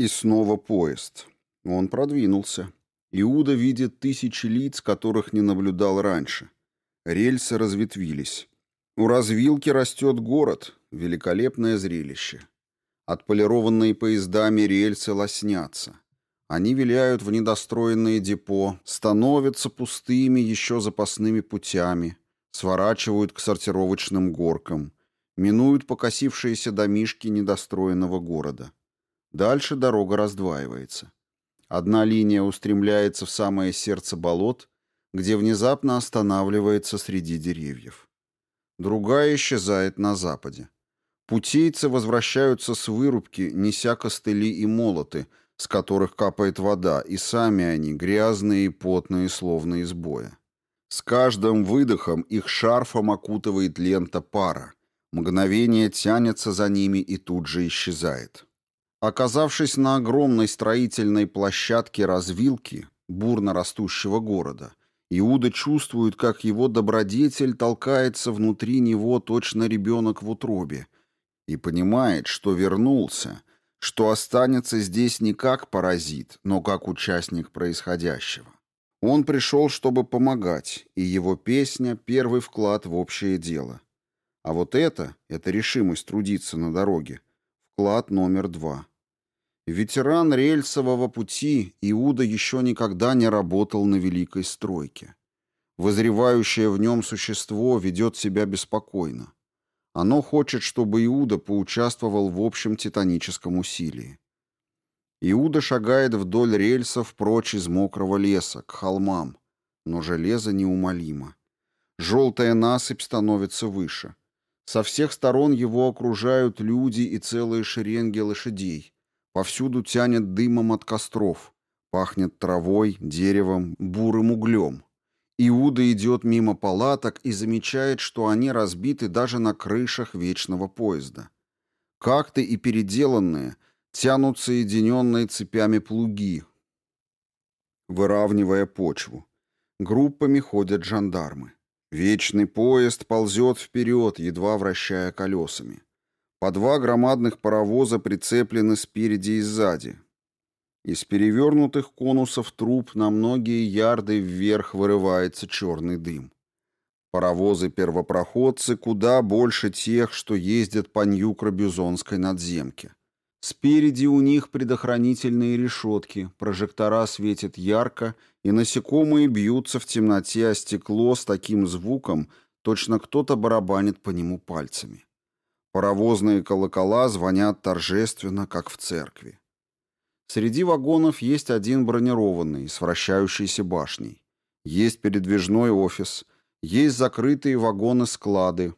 И снова поезд. Он продвинулся. Иуда видит тысячи лиц, которых не наблюдал раньше. Рельсы разветвились. У развилки растет город. Великолепное зрелище. Отполированные поездами рельсы лоснятся. Они виляют в недостроенные депо, становятся пустыми еще запасными путями, сворачивают к сортировочным горкам, минуют покосившиеся домишки недостроенного города. Дальше дорога раздваивается. Одна линия устремляется в самое сердце болот, где внезапно останавливается среди деревьев. Другая исчезает на западе. Путейцы возвращаются с вырубки, неся костыли и молоты, с которых капает вода, и сами они грязные и потные, словно из боя. С каждым выдохом их шарфом окутывает лента пара. Мгновение тянется за ними и тут же исчезает. Оказавшись на огромной строительной площадке развилки, бурно растущего города, Иуда чувствует, как его добродетель толкается внутри него точно ребенок в утробе, и понимает, что вернулся, что останется здесь не как паразит, но как участник происходящего. Он пришел, чтобы помогать, и его песня — первый вклад в общее дело. А вот это, это решимость трудиться на дороге, вклад номер два — Ветеран рельсового пути, Иуда еще никогда не работал на великой стройке. Возревающее в нем существо ведет себя беспокойно. Оно хочет, чтобы Иуда поучаствовал в общем титаническом усилии. Иуда шагает вдоль рельсов прочь из мокрого леса, к холмам, но железо неумолимо. Желтая насыпь становится выше. Со всех сторон его окружают люди и целые шеренги лошадей — Повсюду тянет дымом от костров. Пахнет травой, деревом, бурым углем. Иуда идет мимо палаток и замечает, что они разбиты даже на крышах вечного поезда. Как-то и переделанные, тянут соединенные цепями плуги, выравнивая почву. Группами ходят жандармы. Вечный поезд ползет вперед, едва вращая колесами. По два громадных паровоза прицеплены спереди и сзади. Из перевернутых конусов труб на многие ярды вверх вырывается черный дым. Паровозы-первопроходцы куда больше тех, что ездят по Нью-Крабюзонской надземке. Спереди у них предохранительные решетки, прожектора светят ярко, и насекомые бьются в темноте о стекло с таким звуком, точно кто-то барабанит по нему пальцами. Паровозные колокола звонят торжественно, как в церкви. Среди вагонов есть один бронированный, с вращающейся башней. Есть передвижной офис, есть закрытые вагоны-склады,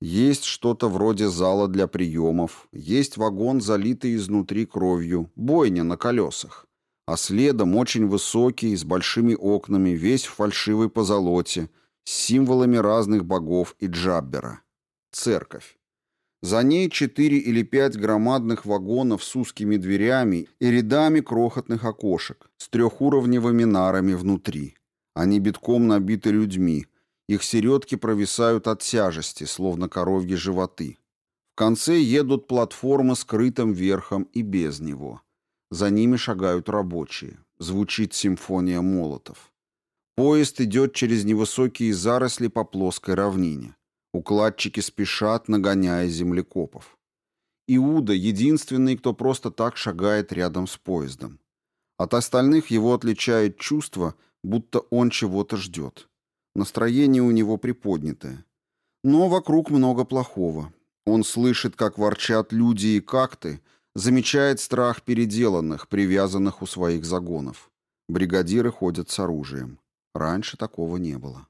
есть что-то вроде зала для приемов, есть вагон, залитый изнутри кровью, бойня на колесах, а следом очень высокий, с большими окнами, весь в фальшивой позолоте, с символами разных богов и джаббера. Церковь. За ней четыре или пять громадных вагонов с узкими дверями и рядами крохотных окошек с трехуровневыми нарами внутри. Они битком набиты людьми. Их середки провисают от тяжести, словно коровьи животы. В конце едут платформы с крытым верхом и без него. За ними шагают рабочие. Звучит симфония молотов. Поезд идет через невысокие заросли по плоской равнине. Укладчики спешат, нагоняя землекопов. Иуда — единственный, кто просто так шагает рядом с поездом. От остальных его отличает чувство, будто он чего-то ждет. Настроение у него приподнятое. Но вокруг много плохого. Он слышит, как ворчат люди и какты, замечает страх переделанных, привязанных у своих загонов. Бригадиры ходят с оружием. Раньше такого не было.